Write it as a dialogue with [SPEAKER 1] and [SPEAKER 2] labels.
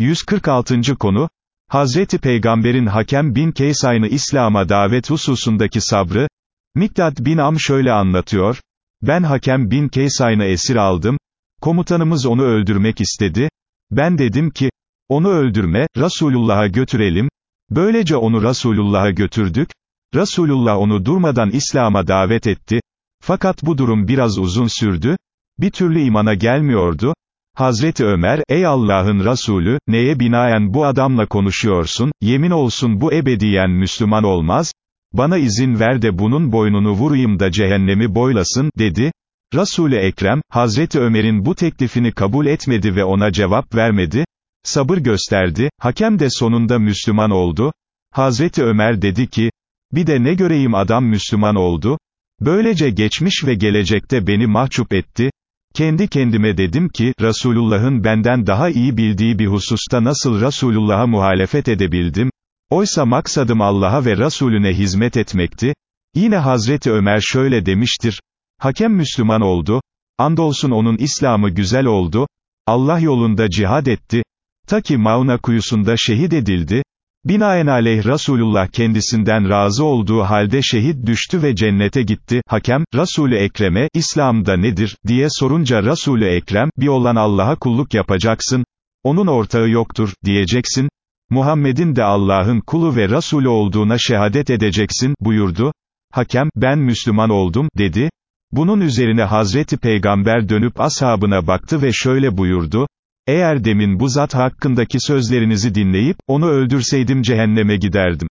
[SPEAKER 1] 146. konu, Hazreti Peygamber'in Hakem bin Keysayn'ı İslam'a davet hususundaki sabrı, Mikdad bin Am şöyle anlatıyor, ben Hakem bin Keysayn'ı esir aldım, komutanımız onu öldürmek istedi, ben dedim ki, onu öldürme, Resulullah'a götürelim, böylece onu Resulullah'a götürdük, Resulullah onu durmadan İslam'a davet etti, fakat bu durum biraz uzun sürdü, bir türlü imana gelmiyordu, Hazreti Ömer, ey Allah'ın Resulü, neye binaen bu adamla konuşuyorsun, yemin olsun bu ebediyen Müslüman olmaz, bana izin ver de bunun boynunu vurayım da cehennemi boylasın, dedi. Resul-i Ekrem, Hazreti Ömer'in bu teklifini kabul etmedi ve ona cevap vermedi, sabır gösterdi, hakem de sonunda Müslüman oldu, Hazreti Ömer dedi ki, bir de ne göreyim adam Müslüman oldu, böylece geçmiş ve gelecekte beni mahcup etti, kendi kendime dedim ki, Resulullah'ın benden daha iyi bildiği bir hususta nasıl Resulullah'a muhalefet edebildim, oysa maksadım Allah'a ve Resulüne hizmet etmekti, yine Hazreti Ömer şöyle demiştir, hakem Müslüman oldu, andolsun onun İslam'ı güzel oldu, Allah yolunda cihad etti, ta ki Mauna kuyusunda şehit edildi, Binaenaleyh Resulullah kendisinden razı olduğu halde şehit düştü ve cennete gitti, hakem, Resul-ü Ekrem'e, İslam'da nedir, diye sorunca Resul-ü Ekrem, bir olan Allah'a kulluk yapacaksın, onun ortağı yoktur, diyeceksin, Muhammed'in de Allah'ın kulu ve Resulü olduğuna şehadet edeceksin, buyurdu, hakem, ben Müslüman oldum, dedi, bunun üzerine Hazreti Peygamber dönüp ashabına baktı ve şöyle buyurdu, eğer demin bu zat hakkındaki sözlerinizi dinleyip, onu öldürseydim cehenneme giderdim.